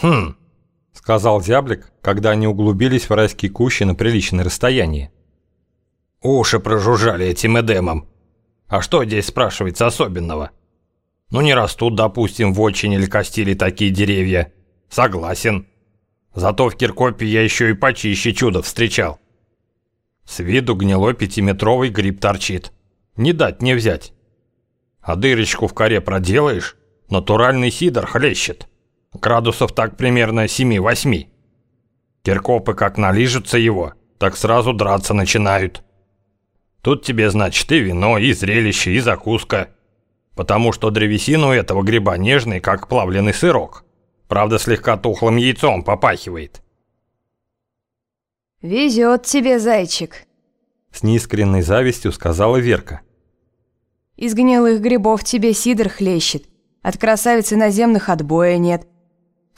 «Хм», — сказал зяблик, когда они углубились в райские кущи на приличное расстояние. «Уши прожужжали этим эдемом. А что здесь спрашивается особенного? Ну не растут, допустим, в очень или костили такие деревья. Согласен. Зато в Киркопе я еще и почище чудо встречал. С виду гнилой пятиметровый гриб торчит. Не дать не взять. А дырочку в коре проделаешь, натуральный сидор хлещет. Градусов так примерно 7-8. Киркопы как налижутся его, так сразу драться начинают. Тут тебе, значит, и вино, и зрелище, и закуска. Потому что древесина у этого гриба нежный, как плавленый сырок. Правда, слегка тухлым яйцом попахивает. «Везет тебе, зайчик», — с неискренной завистью сказала Верка. «Из гнилых грибов тебе сидр хлещет. От красавицы наземных отбоя нет.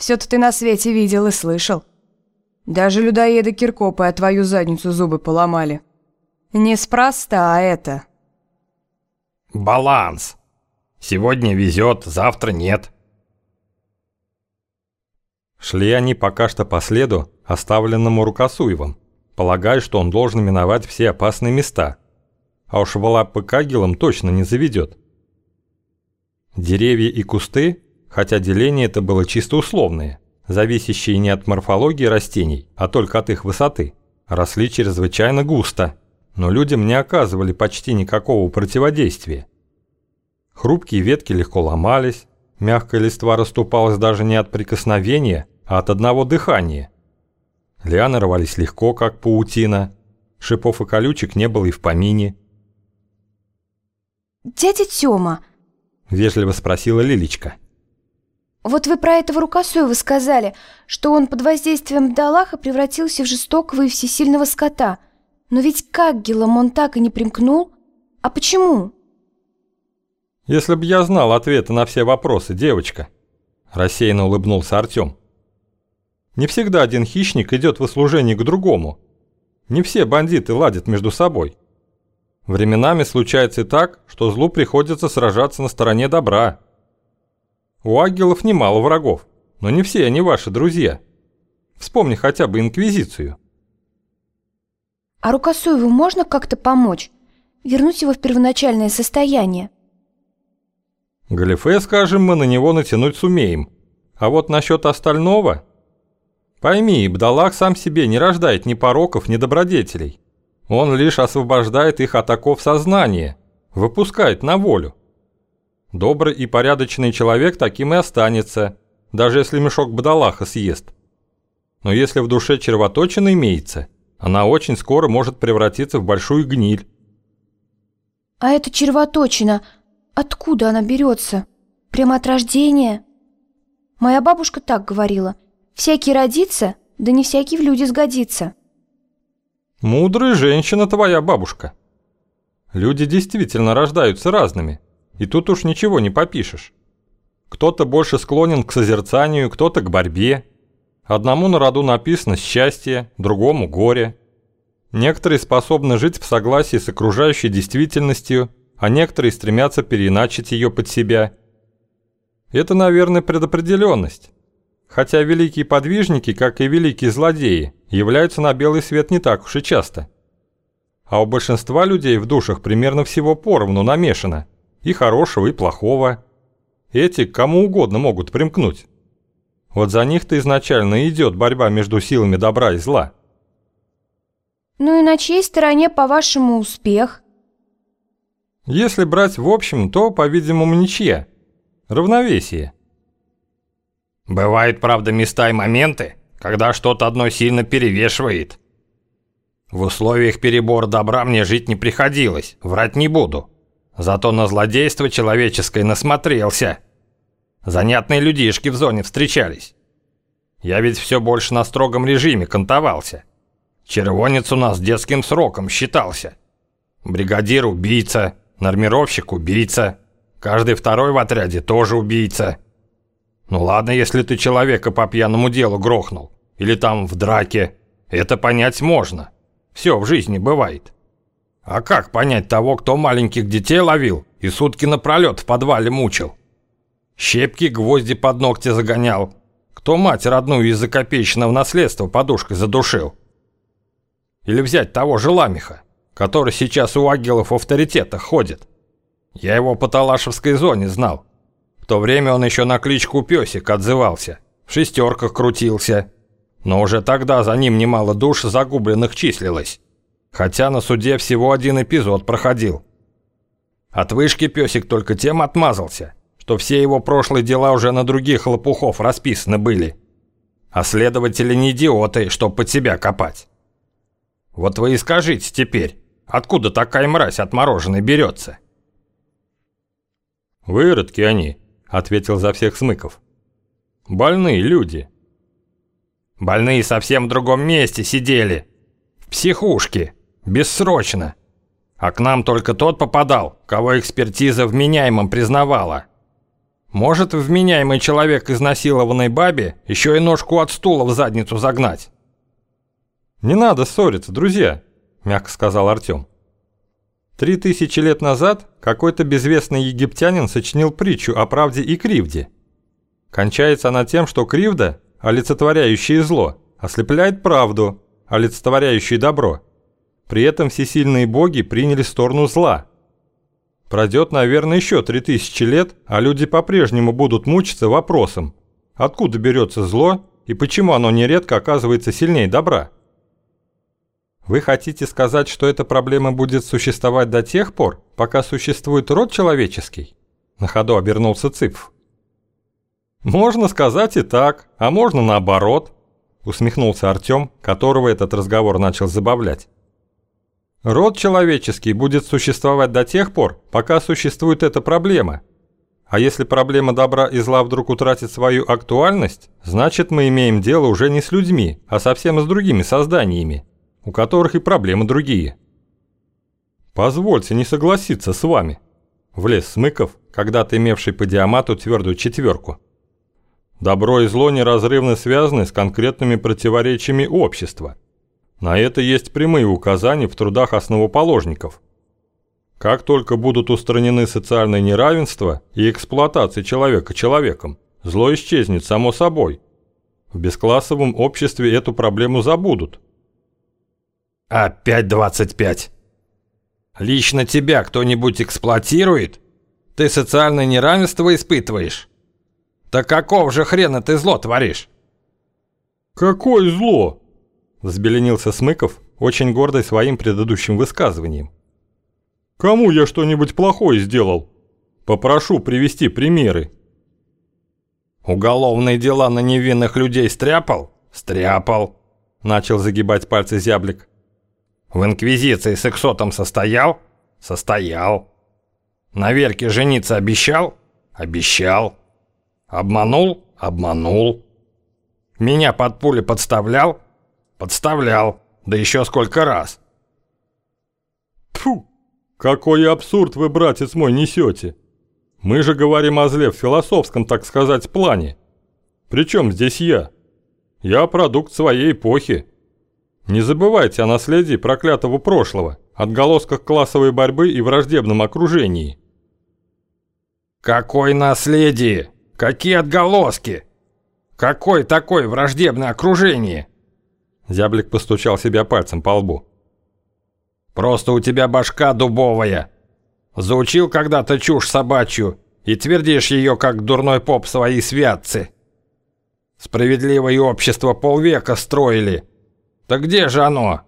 Все-то ты на свете видел и слышал. Даже людоеды Киркопы о твою задницу зубы поломали. Неспроста это». «Баланс. Сегодня везет, завтра нет». Шли они пока что по следу, оставленному Рукосуевым, полагая, что он должен миновать все опасные места. А уж Валапы Кагелом точно не заведет. Деревья и кусты, хотя деление это было чисто условное, зависящие не от морфологии растений, а только от их высоты, росли чрезвычайно густо, но людям не оказывали почти никакого противодействия. Хрупкие ветки легко ломались, мягкая листва расступалась даже не от прикосновения, а от одного дыхания. Лианы рвались легко, как паутина. Шипов и колючек не было и в помине. «Дядя Тёма!» – вежливо спросила Лилечка. «Вот вы про этого Рукосуева сказали, что он под воздействием Далаха превратился в жестокого и всесильного скота. Но ведь к ангелам он так и не примкнул. А почему?» «Если бы я знал ответы на все вопросы, девочка», – рассеянно улыбнулся Артём. Не всегда один хищник идет в услужение к другому. Не все бандиты ладят между собой. Временами случается и так, что злу приходится сражаться на стороне добра. У ангелов немало врагов, но не все они ваши друзья. Вспомни хотя бы Инквизицию. А Рукосуеву можно как-то помочь? Вернуть его в первоначальное состояние? Галифе, скажем, мы на него натянуть сумеем. А вот насчет остального... Пойми, Бдалах сам себе не рождает ни пороков, ни добродетелей. Он лишь освобождает их от оков сознания, выпускает на волю. Добрый и порядочный человек таким и останется, даже если мешок Бдалаха съест. Но если в душе червоточина имеется, она очень скоро может превратиться в большую гниль. А эта червоточина, откуда она берется? Прямо от рождения? Моя бабушка так говорила – Всякий родится, да не всякий в люди сгодится. Мудрая женщина твоя бабушка. Люди действительно рождаются разными, и тут уж ничего не попишешь. Кто-то больше склонен к созерцанию, кто-то к борьбе. Одному на роду написано счастье, другому горе. Некоторые способны жить в согласии с окружающей действительностью, а некоторые стремятся переиначить ее под себя. Это, наверное, предопределенность. Хотя великие подвижники, как и великие злодеи, являются на белый свет не так уж и часто. А у большинства людей в душах примерно всего поровну намешано. И хорошего, и плохого. Эти кому угодно могут примкнуть. Вот за них-то изначально идет борьба между силами добра и зла. Ну и на чьей стороне, по-вашему, успех? Если брать в общем, то, по-видимому, ничья. Равновесие. Бывают, правда, места и моменты, когда что-то одно сильно перевешивает. В условиях перебора добра мне жить не приходилось, врать не буду. Зато на злодейство человеческое насмотрелся. Занятные людишки в зоне встречались. Я ведь все больше на строгом режиме кантовался. Червонец у нас детским сроком считался. Бригадир – убийца, нормировщик – убийца. Каждый второй в отряде тоже убийца. Ну ладно, если ты человека по пьяному делу грохнул. Или там в драке. Это понять можно. Все в жизни бывает. А как понять того, кто маленьких детей ловил и сутки напролет в подвале мучил? Щепки, гвозди под ногти загонял. кто мать родную из-за копеечного наследства подушкой задушил. Или взять того же Ламиха, который сейчас у агилов в авторитетах ходит. Я его по Талашевской зоне знал. В то время он еще на кличку Песик отзывался, в шестерках крутился. Но уже тогда за ним немало душ загубленных числилось. Хотя на суде всего один эпизод проходил. От вышки Песик только тем отмазался, что все его прошлые дела уже на других лопухов расписаны были. А следователи не идиоты, чтоб под себя копать. Вот вы и скажите теперь, откуда такая мразь отмороженной берется? «Выродки они», — ответил за всех Смыков. «Больные люди». «Больные совсем в другом месте сидели. В психушке. Бессрочно. А к нам только тот попадал, кого экспертиза вменяемым признавала. Может вменяемый человек изнасилованной бабе еще и ножку от стула в задницу загнать?» «Не надо ссориться, друзья», — мягко сказал Артем. Три тысячи лет назад какой-то безвестный египтянин сочинил притчу о правде и кривде. Кончается она тем, что кривда, олицетворяющая зло, ослепляет правду, олицетворяющую добро. При этом всесильные боги приняли сторону зла. Пройдет, наверное, еще три тысячи лет, а люди по-прежнему будут мучиться вопросом, откуда берется зло и почему оно нередко оказывается сильнее добра. Вы хотите сказать, что эта проблема будет существовать до тех пор, пока существует род человеческий? На ходу обернулся Цыпф. Можно сказать и так, а можно наоборот, усмехнулся Артем, которого этот разговор начал забавлять. Род человеческий будет существовать до тех пор, пока существует эта проблема. А если проблема добра и зла вдруг утратит свою актуальность, значит мы имеем дело уже не с людьми, а совсем с другими созданиями у которых и проблемы другие. Позвольте не согласиться с вами, влез Смыков, когда-то имевший по диамату твердую четверку. Добро и зло неразрывно связаны с конкретными противоречиями общества. На это есть прямые указания в трудах основоположников. Как только будут устранены социальное неравенство и эксплуатация человека человеком, зло исчезнет само собой. В бесклассовом обществе эту проблему забудут – Опять 25. Лично тебя кто-нибудь эксплуатирует? Ты социальное неравенство испытываешь? Так какого же хрена ты зло творишь? Какое зло? Взбеленился Смыков, очень гордый своим предыдущим высказыванием. Кому я что-нибудь плохое сделал? Попрошу привести примеры. Уголовные дела на невинных людей стряпал? Стряпал. Начал загибать пальцы зяблик. В инквизиции с Эксотом состоял? Состоял. На Верке жениться обещал? Обещал. Обманул? Обманул. Меня под пули подставлял? Подставлял. Да еще сколько раз. Фу, какой абсурд вы, братец мой, несете. Мы же говорим о зле в философском, так сказать, плане. Причем здесь я? Я продукт своей эпохи. Не забывайте о наследии проклятого прошлого, отголосках классовой борьбы и враждебном окружении. Какое наследие? Какие отголоски? Какое такое враждебное окружение? Зяблик постучал себя пальцем по лбу. Просто у тебя башка дубовая. Заучил когда-то чушь собачью и твердишь ее, как дурной поп свои святцы. Справедливое общество полвека строили – так где же оно?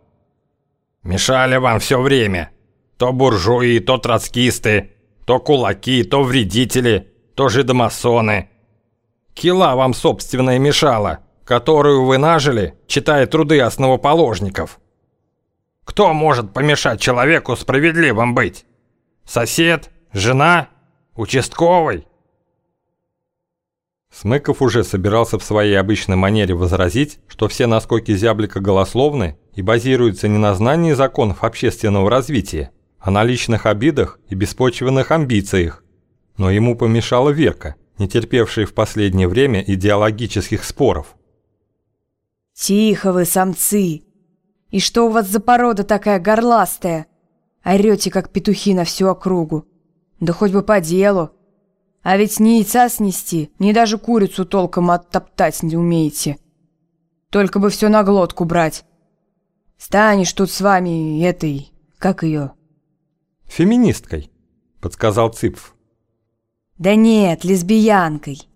Мешали вам все время. То буржуи, то троцкисты, то кулаки, то вредители, то жидомасоны. Кила вам собственная мешала, которую вы нажили, читая труды основоположников. Кто может помешать человеку справедливым быть? Сосед? Жена? Участковый? Смыков уже собирался в своей обычной манере возразить, что все наскоки зяблика голословны и базируются не на знании законов общественного развития, а на личных обидах и беспочвенных амбициях. Но ему помешала Верка, не терпевшая в последнее время идеологических споров. «Тихо вы, самцы! И что у вас за порода такая горластая? Орете, как петухи на всю округу. Да хоть бы по делу. А ведь ни яйца снести, ни даже курицу толком оттоптать не умеете. Только бы все на глотку брать. Станешь тут с вами этой, как ее? Феминисткой, подсказал Цыпф. Да нет, лесбиянкой.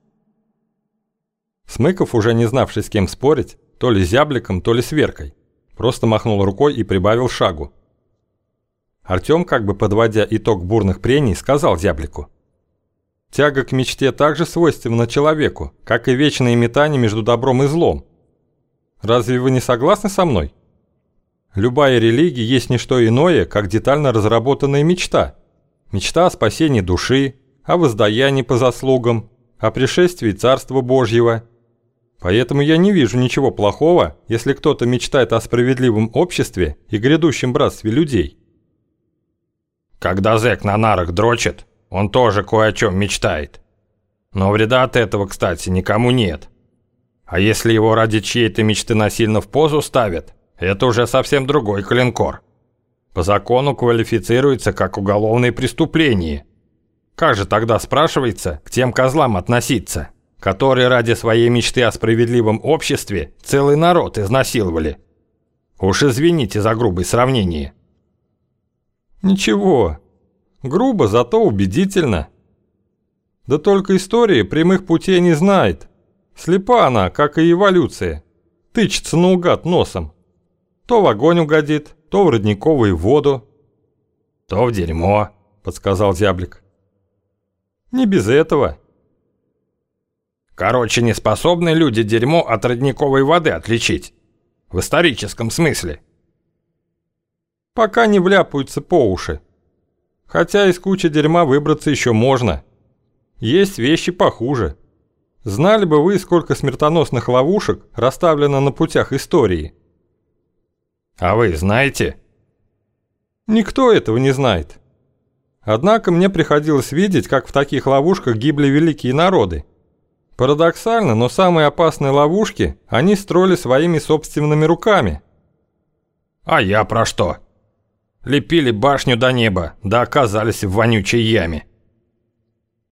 Смыков, уже не знавший с кем спорить, то ли зябликом, то ли сверкой, просто махнул рукой и прибавил шагу. Артём, как бы подводя итог бурных прений, сказал зяблику. Тяга к мечте также свойственна человеку, как и вечное метание между добром и злом. Разве вы не согласны со мной? Любая религия есть не что иное, как детально разработанная мечта. Мечта о спасении души, о воздаянии по заслугам, о пришествии Царства Божьего. Поэтому я не вижу ничего плохого, если кто-то мечтает о справедливом обществе и грядущем братстве людей. Когда зэк на нарах дрочит, он тоже кое о чем мечтает. Но вреда от этого, кстати, никому нет. А если его ради чьей-то мечты насильно в позу ставят, это уже совсем другой клинкор. По закону квалифицируется как уголовное преступление. Как же тогда, спрашивается, к тем козлам относиться, которые ради своей мечты о справедливом обществе целый народ изнасиловали? Уж извините за грубое сравнение. Ничего, грубо, зато убедительно. Да только история прямых путей не знает. Слепа она, как и эволюция. Тычется наугад носом. То в огонь угодит, то в родниковую воду. То в дерьмо, подсказал зяблик. Не без этого. Короче, не способны люди дерьмо от родниковой воды отличить. В историческом смысле. Пока не вляпаются по уши. Хотя из кучи дерьма выбраться еще можно. Есть вещи похуже. Знали бы вы, сколько смертоносных ловушек расставлено на путях истории. А вы знаете? Никто этого не знает. Однако мне приходилось видеть, как в таких ловушках гибли великие народы. Парадоксально, но самые опасные ловушки они строили своими собственными руками. А я про что? Лепили башню до неба, да оказались в вонючей яме.